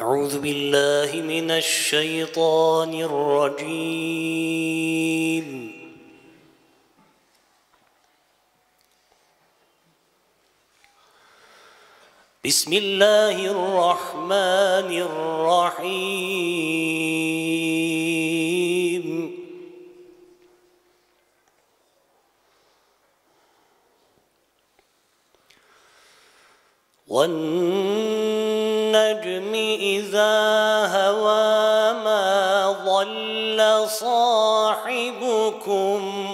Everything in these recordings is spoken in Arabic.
أعوذ بالله من الشيطان الرجيم. بسم الله الرحمن الرحيم. والنجم إذا هوى ما ضل صاحبكم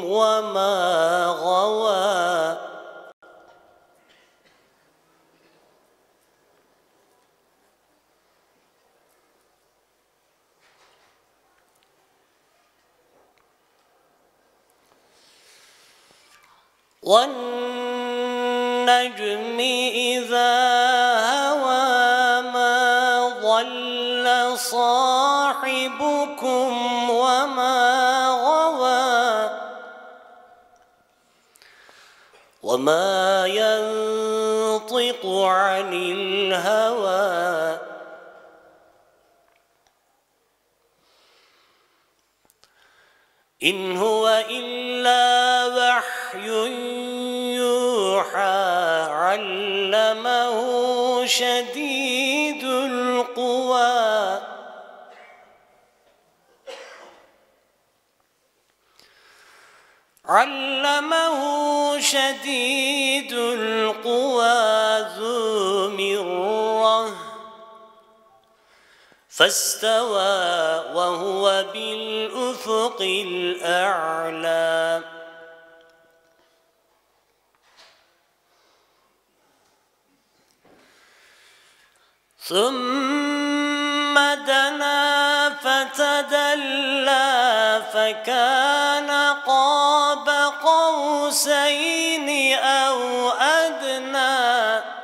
وما غوى. والنجم إذا صاحبكم وما غوى وما ينطق عن الهوى إن هو إلا وحي يوحى علمه شديد علمه شديد القوى ذو مرة. فاستوى وهو بالأفق الأعلى. ثم دنا فتدلى فكان قاب قوسين أو أدنى.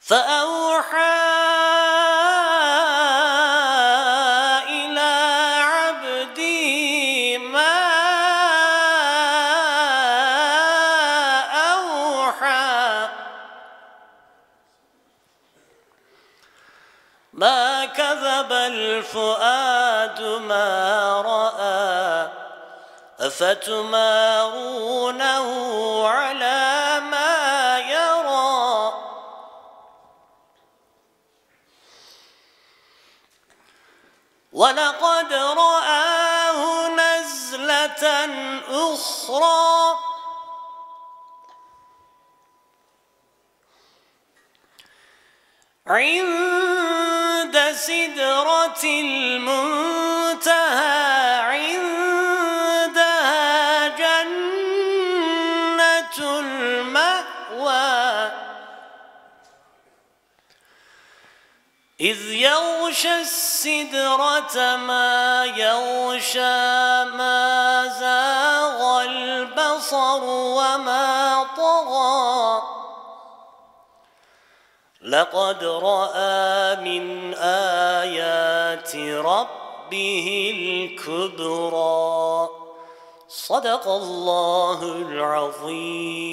فأوحى ما كذب الفؤاد ما رأى أفتمارونه على ما يرى؟ ولقد رآه نزلة أخرى. عند سدرة المنتهى عندها جنة المأوى. إذ يغشى السدرة ما يغشى ما زاغ لقد رأى من آيات ربه الكبرى. صدق الله العظيم.